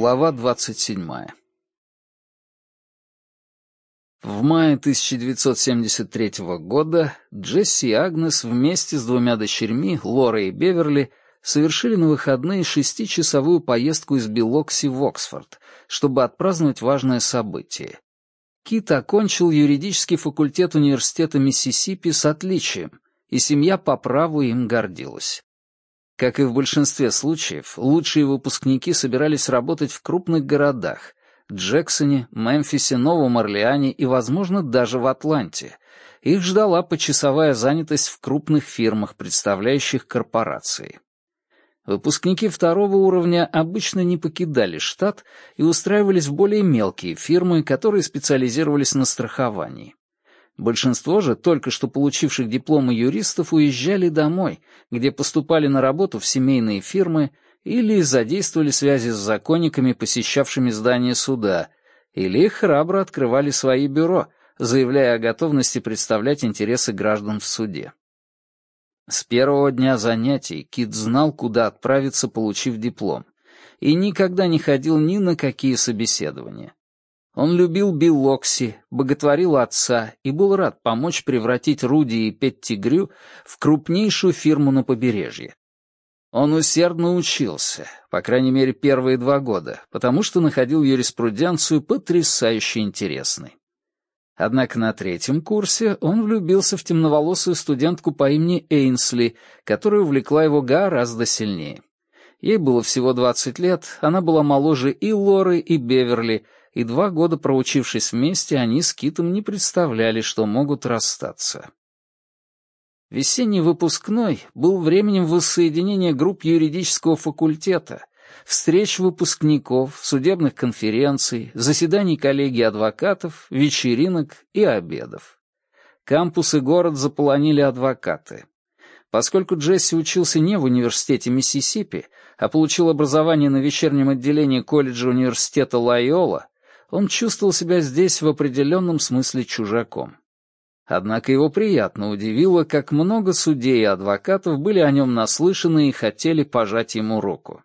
Глава 27. В мае 1973 года Джесси и Агнес вместе с двумя дочерьми, Лорой и Беверли, совершили на выходные шестичасовую поездку из Белокси в Оксфорд, чтобы отпраздновать важное событие. Кит окончил юридический факультет университета Миссисипи с отличием, и семья по праву им гордилась. Как и в большинстве случаев, лучшие выпускники собирались работать в крупных городах — Джексоне, Мемфисе, Новом Орлеане и, возможно, даже в Атланте. Их ждала почасовая занятость в крупных фирмах, представляющих корпорации. Выпускники второго уровня обычно не покидали штат и устраивались в более мелкие фирмы, которые специализировались на страховании. Большинство же только что получивших дипломы юристов уезжали домой, где поступали на работу в семейные фирмы или задействовали связи с законниками, посещавшими здание суда, или храбро открывали свои бюро, заявляя о готовности представлять интересы граждан в суде. С первого дня занятий Кит знал, куда отправиться, получив диплом, и никогда не ходил ни на какие собеседования. Он любил Биллокси, боготворил отца и был рад помочь превратить Руди и Петти Грю в крупнейшую фирму на побережье. Он усердно учился, по крайней мере, первые два года, потому что находил юриспруденцию потрясающе интересной. Однако на третьем курсе он влюбился в темноволосую студентку по имени Эйнсли, которая увлекла его гораздо сильнее. Ей было всего 20 лет, она была моложе и Лоры, и Беверли, и два года проучившись вместе, они с Китом не представляли, что могут расстаться. Весенний выпускной был временем воссоединения групп юридического факультета, встреч выпускников, судебных конференций, заседаний коллегии адвокатов, вечеринок и обедов. Кампус и город заполонили адвокаты. Поскольку Джесси учился не в университете Миссисипи, а получил образование на вечернем отделении колледжа университета Лайола, он чувствовал себя здесь в определенном смысле чужаком. Однако его приятно удивило, как много судей и адвокатов были о нем наслышаны и хотели пожать ему руку.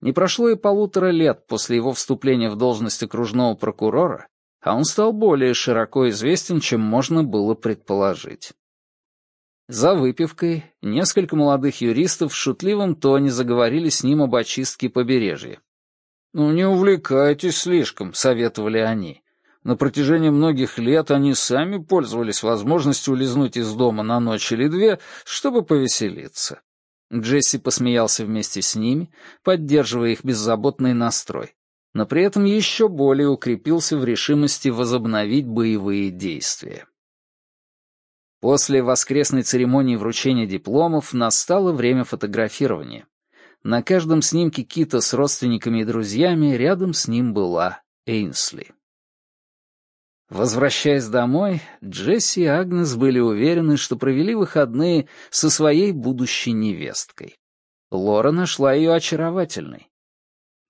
Не прошло и полутора лет после его вступления в должность окружного прокурора, а он стал более широко известен, чем можно было предположить. За выпивкой несколько молодых юристов в шутливом тоне заговорили с ним об очистке побережья. «Ну, не увлекайтесь слишком», — советовали они. На протяжении многих лет они сами пользовались возможностью улизнуть из дома на ночь или две, чтобы повеселиться. Джесси посмеялся вместе с ними, поддерживая их беззаботный настрой, но при этом еще более укрепился в решимости возобновить боевые действия. После воскресной церемонии вручения дипломов настало время фотографирования. На каждом снимке Кита с родственниками и друзьями рядом с ним была Эйнсли. Возвращаясь домой, Джесси и Агнес были уверены, что провели выходные со своей будущей невесткой. Лора нашла ее очаровательной.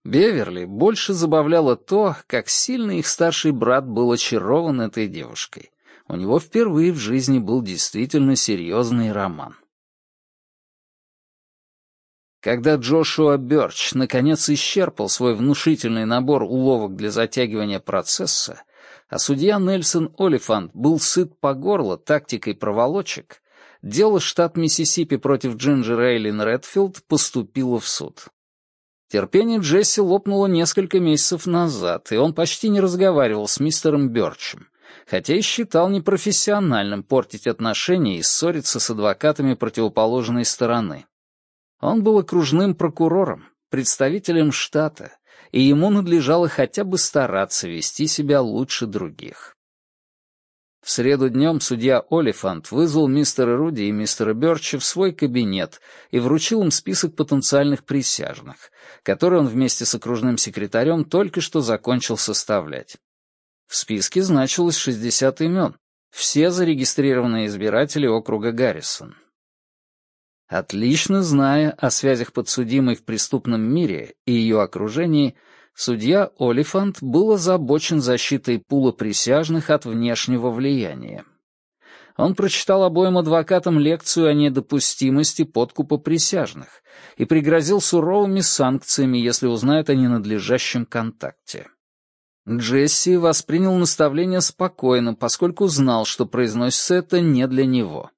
Беверли больше забавляло то, как сильно их старший брат был очарован этой девушкой. У него впервые в жизни был действительно серьезный роман. Когда Джошуа Бёрч наконец исчерпал свой внушительный набор уловок для затягивания процесса, а судья Нельсон Олифант был сыт по горло тактикой проволочек, дело штат Миссисипи против Джинджер Эйлин Редфилд поступило в суд. Терпение Джесси лопнуло несколько месяцев назад, и он почти не разговаривал с мистером Бёрчем, хотя и считал непрофессиональным портить отношения и ссориться с адвокатами противоположной стороны. Он был окружным прокурором, представителем штата, и ему надлежало хотя бы стараться вести себя лучше других. В среду днем судья Олифант вызвал мистера Руди и мистера Бёрча в свой кабинет и вручил им список потенциальных присяжных, который он вместе с окружным секретарем только что закончил составлять. В списке значилось 60 имен, все зарегистрированные избиратели округа Гаррисон. Отлично зная о связях подсудимой в преступном мире и ее окружении, судья Олифант был озабочен защитой пула присяжных от внешнего влияния. Он прочитал обоим адвокатам лекцию о недопустимости подкупа присяжных и пригрозил суровыми санкциями, если узнают о ненадлежащем контакте. Джесси воспринял наставление спокойно, поскольку знал, что произносится это не для него.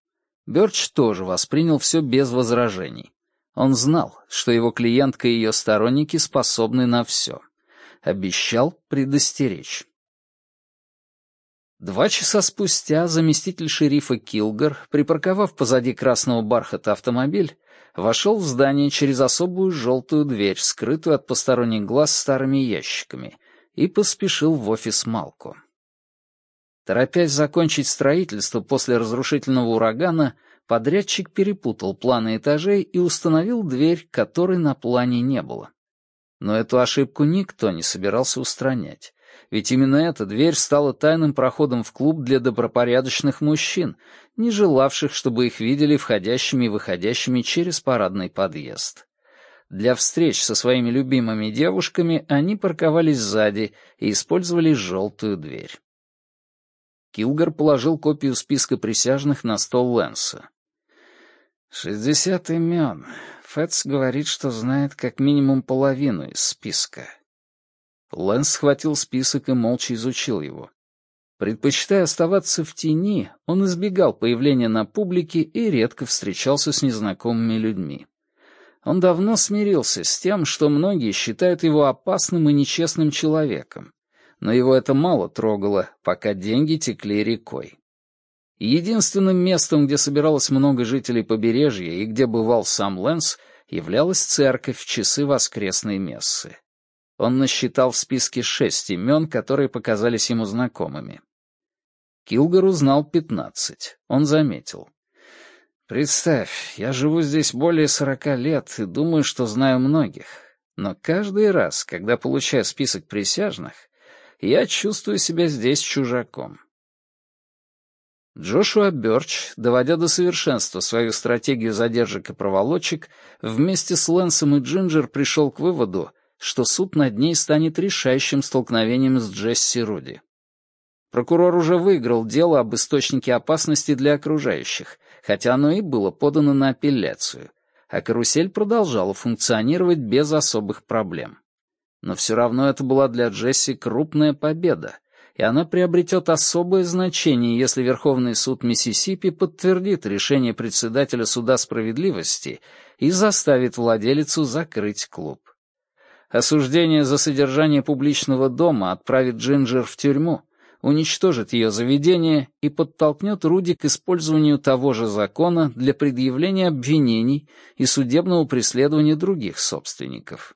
Бёрч тоже воспринял все без возражений. Он знал, что его клиентка и ее сторонники способны на все. Обещал предостеречь. Два часа спустя заместитель шерифа Килгар, припарковав позади красного бархата автомобиль, вошел в здание через особую желтую дверь, скрытую от посторонних глаз старыми ящиками, и поспешил в офис Малко. Торопясь закончить строительство после разрушительного урагана, подрядчик перепутал планы этажей и установил дверь, которой на плане не было. Но эту ошибку никто не собирался устранять. Ведь именно эта дверь стала тайным проходом в клуб для добропорядочных мужчин, не желавших, чтобы их видели входящими и выходящими через парадный подъезд. Для встреч со своими любимыми девушками они парковались сзади и использовали желтую дверь. Килгар положил копию списка присяжных на стол Лэнса. «Шестьдесят имен. Фэтс говорит, что знает как минимум половину из списка. Лэнс схватил список и молча изучил его. Предпочитая оставаться в тени, он избегал появления на публике и редко встречался с незнакомыми людьми. Он давно смирился с тем, что многие считают его опасным и нечестным человеком, но его это мало трогало, пока деньги текли рекой. Единственным местом, где собиралось много жителей побережья и где бывал сам Лэнс, являлась церковь в часы воскресной мессы. Он насчитал в списке шесть имен, которые показались ему знакомыми. Килгар узнал пятнадцать. Он заметил. «Представь, я живу здесь более сорока лет и думаю, что знаю многих. Но каждый раз, когда получаю список присяжных, я чувствую себя здесь чужаком». Джошуа Бёрч, доводя до совершенства свою стратегию задержек и проволочек, вместе с Лэнсом и Джинджер пришел к выводу, что суд над ней станет решающим столкновением с Джесси Руди. Прокурор уже выиграл дело об источнике опасности для окружающих, хотя оно и было подано на апелляцию, а карусель продолжала функционировать без особых проблем. Но все равно это была для Джесси крупная победа, и она приобретет особое значение, если Верховный суд Миссисипи подтвердит решение председателя суда справедливости и заставит владелицу закрыть клуб. Осуждение за содержание публичного дома отправит Джинджер в тюрьму, уничтожит ее заведение и подтолкнет Руди к использованию того же закона для предъявления обвинений и судебного преследования других собственников.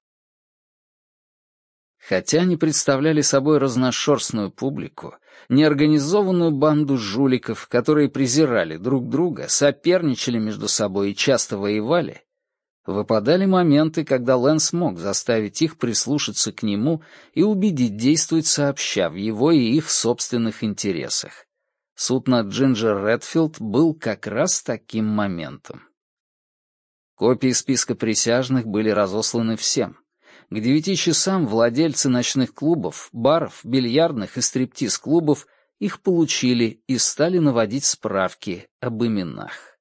Хотя они представляли собой разношерстную публику, неорганизованную банду жуликов, которые презирали друг друга, соперничали между собой и часто воевали, Выпадали моменты, когда Лэн смог заставить их прислушаться к нему и убедить действовать сообща в его и их собственных интересах. Суд над Джинджер Редфилд был как раз таким моментом. Копии списка присяжных были разосланы всем. К девяти часам владельцы ночных клубов, баров, бильярдных и стриптиз-клубов их получили и стали наводить справки об именах.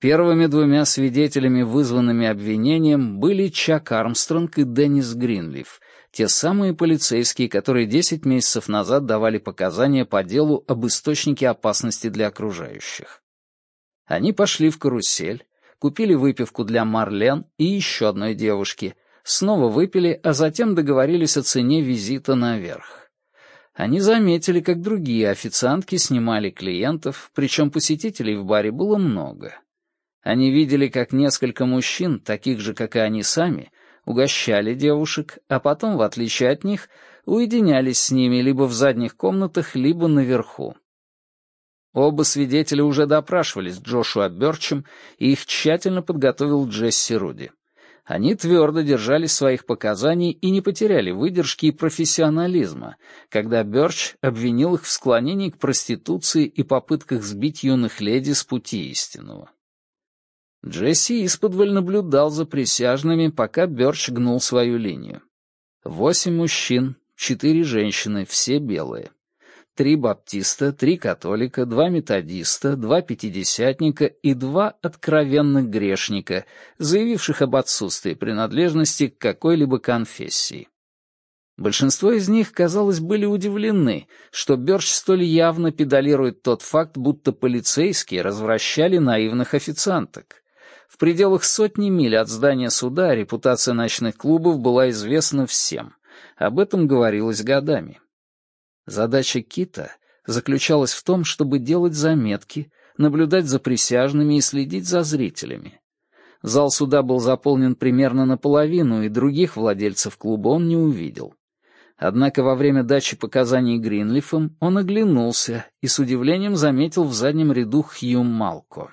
Первыми двумя свидетелями, вызванными обвинением, были Чак Армстронг и Деннис Гринлиф, те самые полицейские, которые десять месяцев назад давали показания по делу об источнике опасности для окружающих. Они пошли в карусель, купили выпивку для Марлен и еще одной девушки, снова выпили, а затем договорились о цене визита наверх. Они заметили, как другие официантки снимали клиентов, причем посетителей в баре было много. Они видели, как несколько мужчин, таких же, как и они сами, угощали девушек, а потом, в отличие от них, уединялись с ними либо в задних комнатах, либо наверху. Оба свидетеля уже допрашивались Джошуа Бёрчем, и их тщательно подготовил Джесси Руди. Они твердо держались своих показаний и не потеряли выдержки и профессионализма, когда Бёрч обвинил их в склонении к проституции и попытках сбить юных леди с пути истинного. Джесси исподволь наблюдал за присяжными, пока Бёрч гнул свою линию. Восемь мужчин, четыре женщины, все белые. Три баптиста, три католика, два методиста, два пятидесятника и два откровенных грешника, заявивших об отсутствии принадлежности к какой-либо конфессии. Большинство из них, казалось, были удивлены, что Бёрч столь явно педалирует тот факт, будто полицейские развращали наивных официанток. В пределах сотни миль от здания суда репутация ночных клубов была известна всем. Об этом говорилось годами. Задача Кита заключалась в том, чтобы делать заметки, наблюдать за присяжными и следить за зрителями. Зал суда был заполнен примерно наполовину, и других владельцев клуба он не увидел. Однако во время дачи показаний Гринлифом он оглянулся и с удивлением заметил в заднем ряду Хью Малко.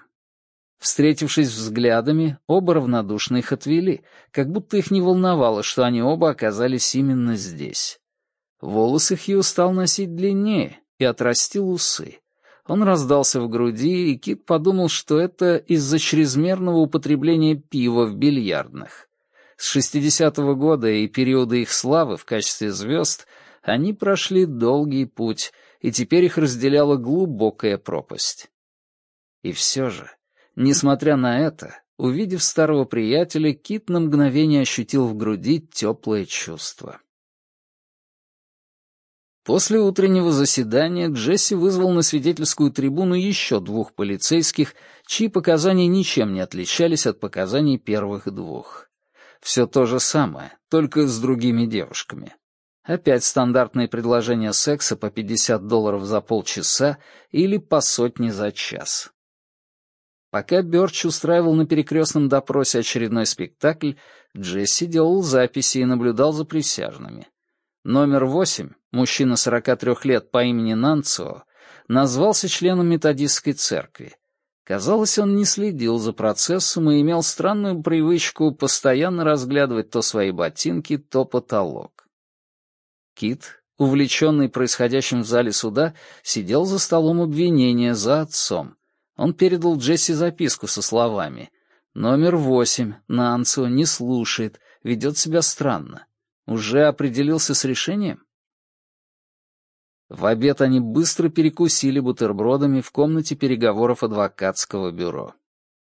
Встретившись взглядами, оба равнодушно их отвели, как будто их не волновало, что они оба оказались именно здесь. Волосы Хью стал носить длиннее и отрастил усы. Он раздался в груди, и Кит подумал, что это из-за чрезмерного употребления пива в бильярдных. С 60-го года и периода их славы в качестве звезд они прошли долгий путь, и теперь их разделяла глубокая пропасть. И все же, несмотря на это, увидев старого приятеля, Кит на мгновение ощутил в груди теплое чувство. После утреннего заседания Джесси вызвал на свидетельскую трибуну еще двух полицейских, чьи показания ничем не отличались от показаний первых двух. Все то же самое, только с другими девушками. Опять стандартные предложения секса по 50 долларов за полчаса или по сотне за час. Пока Бёрч устраивал на перекрестном допросе очередной спектакль, Джесси делал записи и наблюдал за присяжными. Номер восемь, мужчина 43 лет по имени Нанцио, назвался членом методистской церкви. Казалось, он не следил за процессом и имел странную привычку постоянно разглядывать то свои ботинки, то потолок. Кит, увлеченный происходящим в зале суда, сидел за столом обвинения за отцом. Он передал Джесси записку со словами «Номер восемь, Нанцио не слушает, ведет себя странно. Уже определился с решением? В обед они быстро перекусили бутербродами в комнате переговоров адвокатского бюро.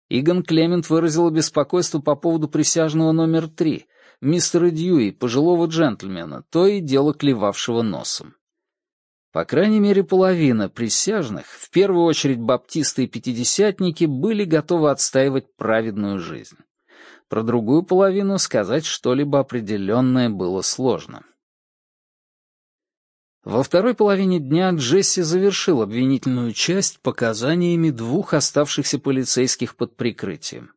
Игон Клемент выразил беспокойство по поводу присяжного номер три, мистера Дьюи, пожилого джентльмена, то и дело клевавшего носом. По крайней мере, половина присяжных, в первую очередь баптисты и пятидесятники, были готовы отстаивать праведную жизнь. Про другую половину сказать что-либо определенное было сложно. Во второй половине дня Джесси завершил обвинительную часть показаниями двух оставшихся полицейских под прикрытием.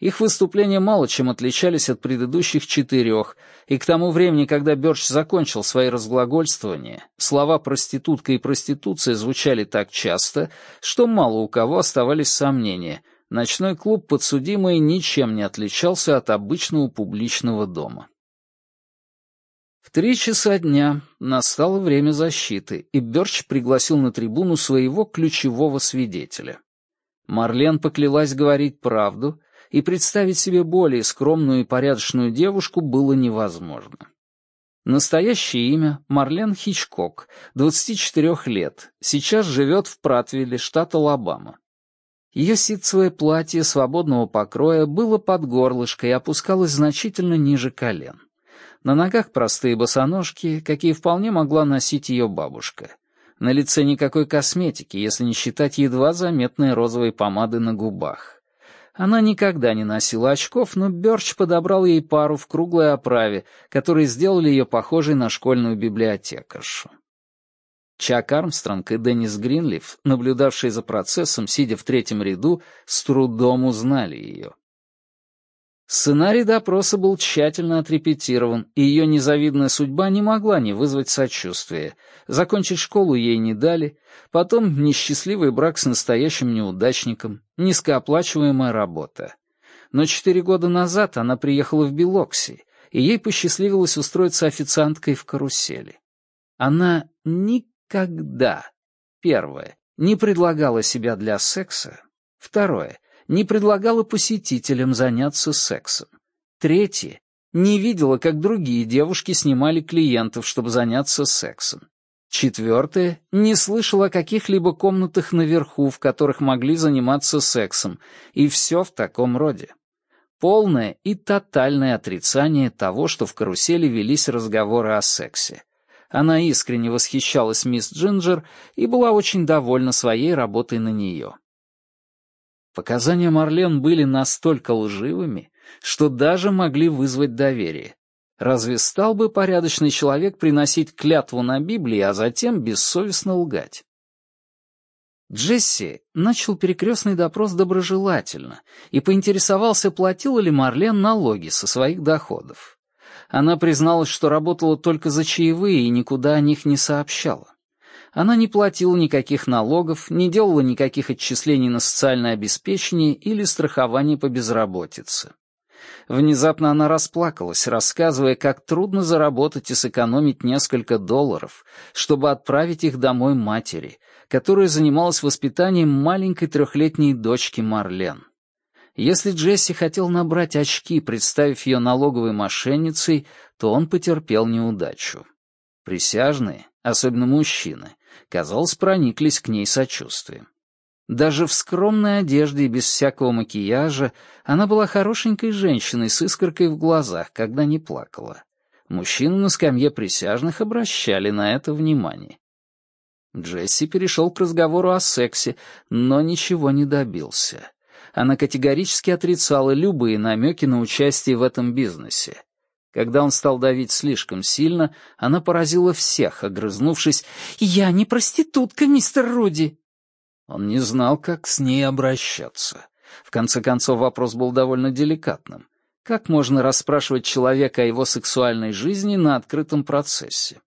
Их выступления мало чем отличались от предыдущих четырех, и к тому времени, когда Бёрч закончил свои разглагольствования, слова «проститутка» и «проституция» звучали так часто, что мало у кого оставались сомнения — ночной клуб подсудимый ничем не отличался от обычного публичного дома. В три часа дня настало время защиты, и Бёрч пригласил на трибуну своего ключевого свидетеля. Марлен поклялась говорить правду, и представить себе более скромную и порядочную девушку было невозможно. Настоящее имя — Марлен Хичкок, 24 лет, сейчас живет в Пратвилле, штат Алабама. Ее ситцевое платье свободного покроя было под горлышко и опускалось значительно ниже колен. На ногах простые босоножки, какие вполне могла носить ее бабушка. На лице никакой косметики, если не считать едва заметной розовой помады на губах. Она никогда не носила очков, но Бёрч подобрал ей пару в круглой оправе, которые сделали ее похожей на школьную библиотекаршу. Чак Армстронг и Деннис Гринлиф, наблюдавшие за процессом, сидя в третьем ряду, с трудом узнали ее. Сценарий допроса был тщательно отрепетирован, и ее незавидная судьба не могла не вызвать сочувствия. Закончить школу ей не дали, потом несчастливый брак с настоящим неудачником, низкооплачиваемая работа. Но четыре года назад она приехала в Белокси, и ей посчастливилось устроиться официанткой в карусели. Она никогда когда, первое, не предлагала себя для секса, второе, не предлагала посетителям заняться сексом, третье, не видела, как другие девушки снимали клиентов, чтобы заняться сексом, Четвертое — не слышал о каких-либо комнатах наверху, в которых могли заниматься сексом, и все в таком роде. Полное и тотальное отрицание того, что в карусели велись разговоры о сексе. Она искренне восхищалась мисс Джинджер и была очень довольна своей работой на нее. Показания Марлен были настолько лживыми, что даже могли вызвать доверие. Разве стал бы порядочный человек приносить клятву на Библии, а затем бессовестно лгать? Джесси начал перекрестный допрос доброжелательно и поинтересовался, платила ли Марлен налоги со своих доходов. Она призналась, что работала только за чаевые и никуда о них не сообщала. Она не платила никаких налогов, не делала никаких отчислений на социальное обеспечение или страхование по безработице. Внезапно она расплакалась, рассказывая, как трудно заработать и сэкономить несколько долларов, чтобы отправить их домой матери, которая занималась воспитанием маленькой трехлетней дочки Марлен. Если Джесси хотел набрать очки, представив ее налоговой мошенницей, то он потерпел неудачу. Присяжные, особенно мужчины, казалось, прониклись к ней сочувствием. Даже в скромной одежде и без всякого макияжа она была хорошенькой женщиной с искоркой в глазах, когда не плакала. Мужчины на скамье присяжных обращали на это внимание. Джесси перешел к разговору о сексе, но ничего не добился. Она категорически отрицала любые намеки на участие в этом бизнесе. Когда он стал давить слишком сильно, она поразила всех, огрызнувшись «Я не проститутка, мистер Руди!» Он не знал, как с ней обращаться. В конце концов, вопрос был довольно деликатным. Как можно расспрашивать человека о его сексуальной жизни на открытом процессе?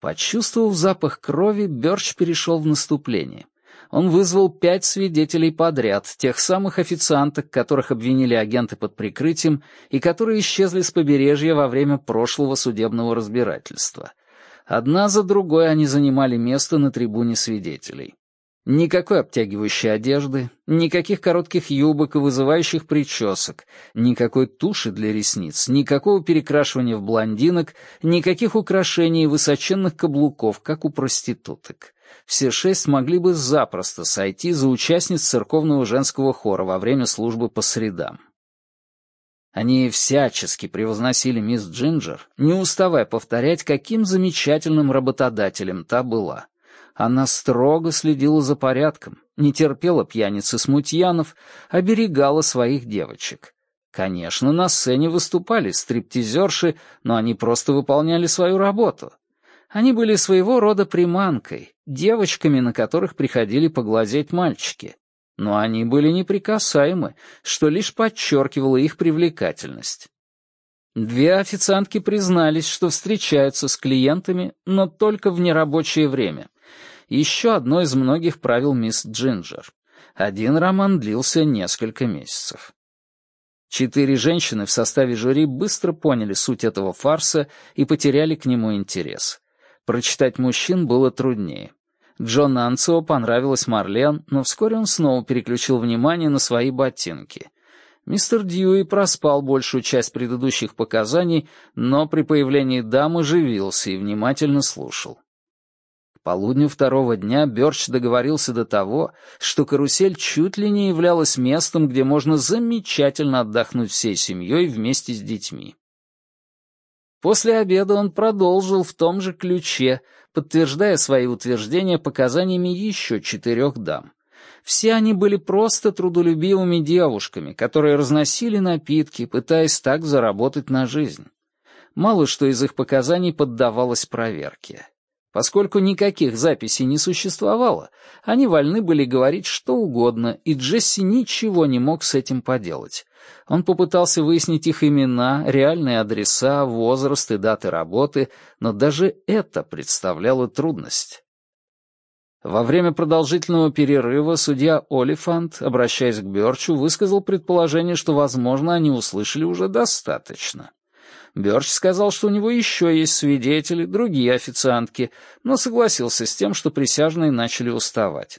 Почувствовав запах крови, Бёрч перешел в наступление. Он вызвал пять свидетелей подряд, тех самых официанток, которых обвинили агенты под прикрытием и которые исчезли с побережья во время прошлого судебного разбирательства. Одна за другой они занимали место на трибуне свидетелей. Никакой обтягивающей одежды, никаких коротких юбок и вызывающих причесок, никакой туши для ресниц, никакого перекрашивания в блондинок, никаких украшений и высоченных каблуков, как у проституток. Все шесть могли бы запросто сойти за участниц церковного женского хора во время службы по средам. Они всячески превозносили мисс Джинджер, не уставая повторять, каким замечательным работодателем та была. Она строго следила за порядком, не терпела пьяниц и смутьянов, оберегала своих девочек. Конечно, на сцене выступали стриптизерши, но они просто выполняли свою работу. Они были своего рода приманкой, девочками, на которых приходили поглазеть мальчики. Но они были неприкасаемы, что лишь подчеркивало их привлекательность. Две официантки признались, что встречаются с клиентами, но только в нерабочее время еще одно из многих правил мисс Джинджер. Один роман длился несколько месяцев. Четыре женщины в составе жюри быстро поняли суть этого фарса и потеряли к нему интерес. Прочитать мужчин было труднее. Джон Анцио понравилась Марлен, но вскоре он снова переключил внимание на свои ботинки. Мистер Дьюи проспал большую часть предыдущих показаний, но при появлении дамы живился и внимательно слушал полудню второго дня Бёрч договорился до того, что карусель чуть ли не являлась местом, где можно замечательно отдохнуть всей семьей вместе с детьми. После обеда он продолжил в том же ключе, подтверждая свои утверждения показаниями еще четырех дам. Все они были просто трудолюбивыми девушками, которые разносили напитки, пытаясь так заработать на жизнь. Мало что из их показаний поддавалось проверке. Поскольку никаких записей не существовало, они вольны были говорить что угодно, и Джесси ничего не мог с этим поделать. Он попытался выяснить их имена, реальные адреса, возраст и даты работы, но даже это представляло трудность. Во время продолжительного перерыва судья Олифант, обращаясь к Бёрчу, высказал предположение, что, возможно, они услышали уже достаточно. Бёрч сказал, что у него еще есть свидетели, другие официантки, но согласился с тем, что присяжные начали уставать.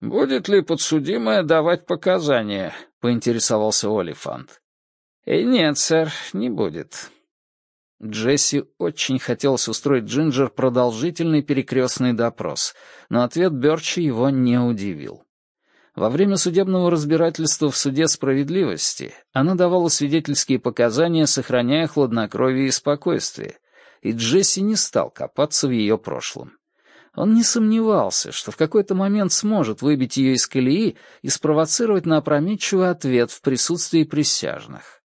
«Будет ли подсудимая давать показания?» — поинтересовался Олифант. «Э, «Нет, сэр, не будет». Джесси очень хотелось устроить Джинджер продолжительный перекрестный допрос, но ответ Бёрча его не удивил. Во время судебного разбирательства в суде справедливости она давала свидетельские показания, сохраняя хладнокровие и спокойствие, и Джесси не стал копаться в ее прошлом. Он не сомневался, что в какой-то момент сможет выбить ее из колеи и спровоцировать на опрометчивый ответ в присутствии присяжных.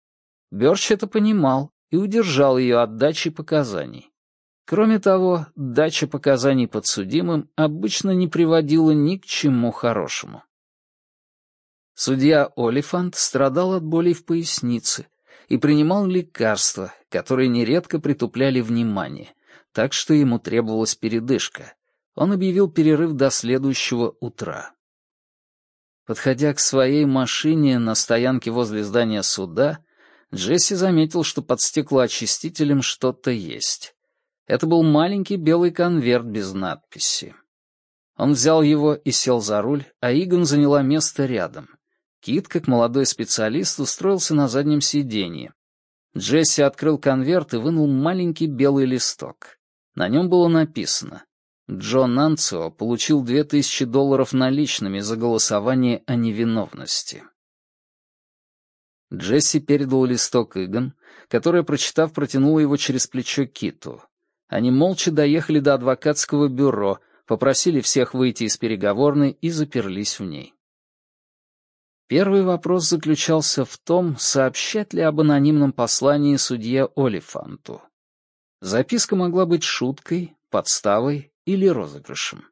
Бёрч это понимал и удержал ее от дачи показаний. Кроме того, дача показаний подсудимым обычно не приводила ни к чему хорошему. Судья Олифант страдал от болей в пояснице и принимал лекарства, которые нередко притупляли внимание, так что ему требовалась передышка. Он объявил перерыв до следующего утра. Подходя к своей машине на стоянке возле здания суда, Джесси заметил, что под стеклоочистителем что-то есть. Это был маленький белый конверт без надписи. Он взял его и сел за руль, а Игон заняла место рядом. Кит, как молодой специалист, устроился на заднем сиденье. Джесси открыл конверт и вынул маленький белый листок. На нем было написано «Джон Нанцио получил две тысячи долларов наличными за голосование о невиновности». Джесси передал листок Игон, которая, прочитав, протянула его через плечо Киту. Они молча доехали до адвокатского бюро, попросили всех выйти из переговорной и заперлись в ней. Первый вопрос заключался в том, сообщать ли об анонимном послании судье Олифанту. Записка могла быть шуткой, подставой или розыгрышем.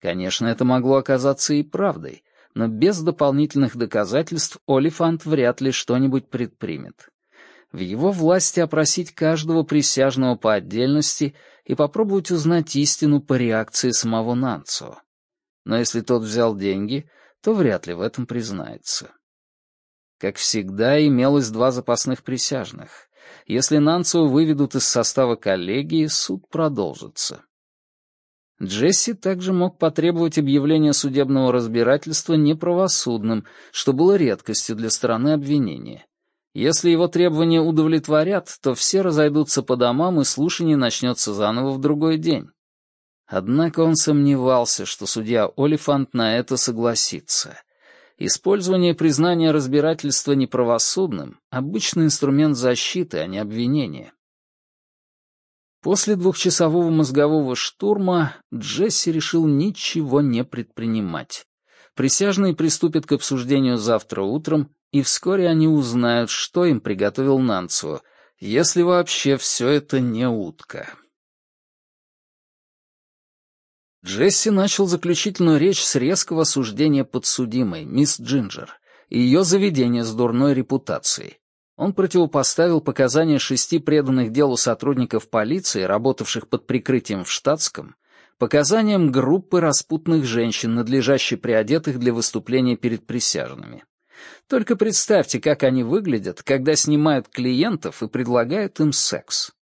Конечно, это могло оказаться и правдой, но без дополнительных доказательств Олифант вряд ли что-нибудь предпримет. В его власти опросить каждого присяжного по отдельности и попробовать узнать истину по реакции самого Нанцо. Но если тот взял деньги, то вряд ли в этом признается. Как всегда, имелось два запасных присяжных. Если Нанцо выведут из состава коллегии, суд продолжится. Джесси также мог потребовать объявления судебного разбирательства неправосудным, что было редкостью для стороны обвинения. Если его требования удовлетворят, то все разойдутся по домам, и слушание начнется заново в другой день. Однако он сомневался, что судья Олифант на это согласится. Использование признания разбирательства неправосудным — обычный инструмент защиты, а не обвинения. После двухчасового мозгового штурма Джесси решил ничего не предпринимать. Присяжные приступят к обсуждению завтра утром, и вскоре они узнают, что им приготовил Нанцо, если вообще все это не утка. Джесси начал заключительную речь с резкого осуждения подсудимой, мисс Джинджер, и ее заведения с дурной репутацией. Он противопоставил показания шести преданных делу сотрудников полиции, работавших под прикрытием в штатском, показаниям группы распутных женщин, надлежащей приодетых для выступления перед присяжными. Только представьте, как они выглядят, когда снимают клиентов и предлагают им секс.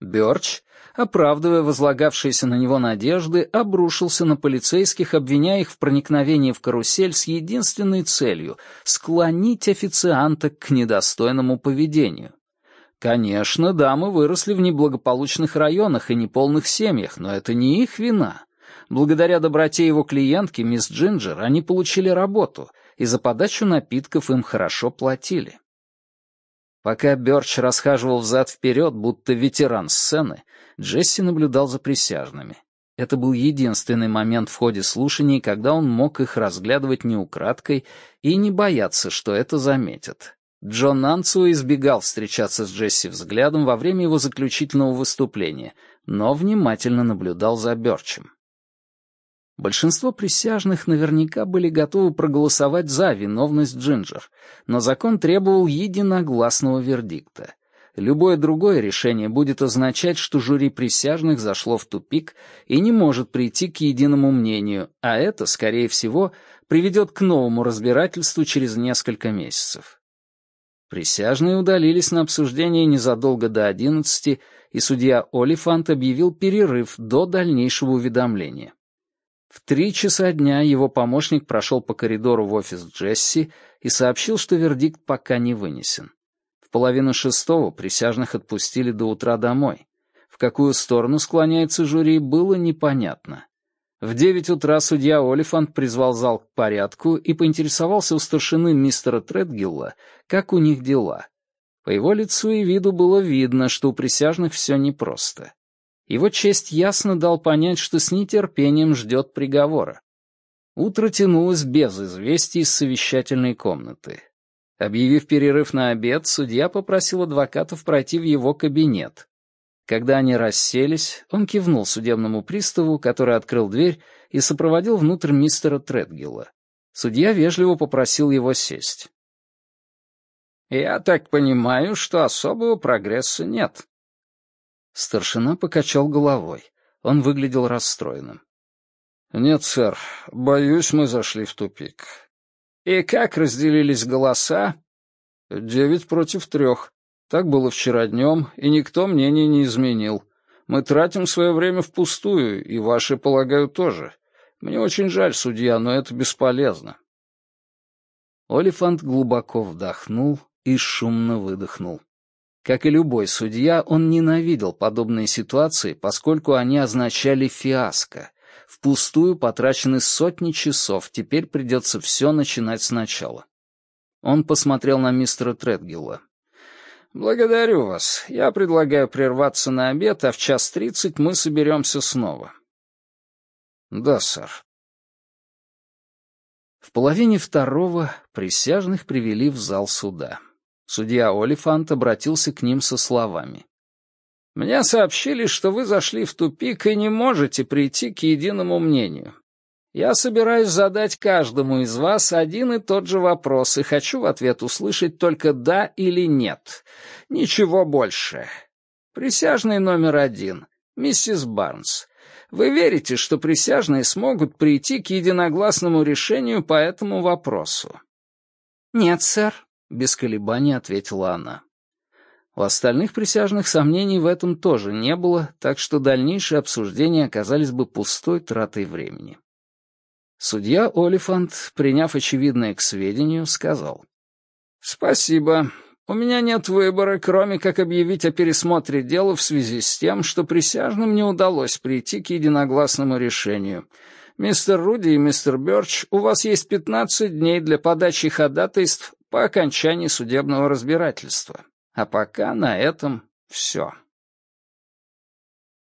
Бёрч, оправдывая возлагавшиеся на него надежды, обрушился на полицейских, обвиняя их в проникновении в карусель с единственной целью — склонить официанта к недостойному поведению. Конечно, дамы выросли в неблагополучных районах и неполных семьях, но это не их вина. Благодаря доброте его клиентки, мисс Джинджер, они получили работу, и за подачу напитков им хорошо платили. Пока Бёрч расхаживал взад-вперед, будто ветеран сцены, Джесси наблюдал за присяжными. Это был единственный момент в ходе слушаний, когда он мог их разглядывать неукраткой и не бояться, что это заметят. Джон Нанцу избегал встречаться с Джесси взглядом во время его заключительного выступления, но внимательно наблюдал за Бёрчем. Большинство присяжных наверняка были готовы проголосовать за виновность Джинджер, но закон требовал единогласного вердикта. Любое другое решение будет означать, что жюри присяжных зашло в тупик и не может прийти к единому мнению, а это, скорее всего, приведет к новому разбирательству через несколько месяцев. Присяжные удалились на обсуждение незадолго до одиннадцати, и судья Олифант объявил перерыв до дальнейшего уведомления. В три часа дня его помощник прошел по коридору в офис Джесси и сообщил, что вердикт пока не вынесен. В половину шестого присяжных отпустили до утра домой. В какую сторону склоняется жюри, было непонятно. В девять утра судья Олифант призвал зал к порядку и поинтересовался у старшины мистера Тредгилла, как у них дела. По его лицу и виду было видно, что у присяжных все непросто. Его честь ясно дал понять, что с нетерпением ждет приговора. Утро тянулось без известий из совещательной комнаты. Объявив перерыв на обед, судья попросил адвокатов пройти в его кабинет. Когда они расселись, он кивнул судебному приставу, который открыл дверь и сопроводил внутрь мистера Тредгилла. Судья вежливо попросил его сесть. «Я так понимаю, что особого прогресса нет». Старшина покачал головой. Он выглядел расстроенным. «Нет, сэр, боюсь, мы зашли в тупик». «И как разделились голоса?» «Девять против трех. Так было вчера днем, и никто мнение не изменил. Мы тратим свое время впустую, и ваше, полагаю, тоже. Мне очень жаль, судья, но это бесполезно». Олифант глубоко вдохнул и шумно выдохнул. Как и любой судья, он ненавидел подобные ситуации, поскольку они означали фиаско. Впустую потрачены сотни часов, теперь придется все начинать сначала. Он посмотрел на мистера Тредгилла. «Благодарю вас. Я предлагаю прерваться на обед, а в час тридцать мы соберемся снова». «Да, сэр». В половине второго присяжных привели в зал суда. Судья Олифант обратился к ним со словами. «Мне сообщили, что вы зашли в тупик и не можете прийти к единому мнению. Я собираюсь задать каждому из вас один и тот же вопрос и хочу в ответ услышать только «да» или «нет». Ничего больше. Присяжный номер один. Миссис Барнс. Вы верите, что присяжные смогут прийти к единогласному решению по этому вопросу? «Нет, сэр», — без колебаний ответила она. У остальных присяжных сомнений в этом тоже не было, так что дальнейшие обсуждения оказались бы пустой тратой времени. Судья Олифант, приняв очевидное к сведению, сказал. «Спасибо. У меня нет выбора, кроме как объявить о пересмотре дела в связи с тем, что присяжным не удалось прийти к единогласному решению. Мистер Руди и мистер Бёрч, у вас есть 15 дней для подачи ходатайств по окончании судебного разбирательства. А пока на этом все».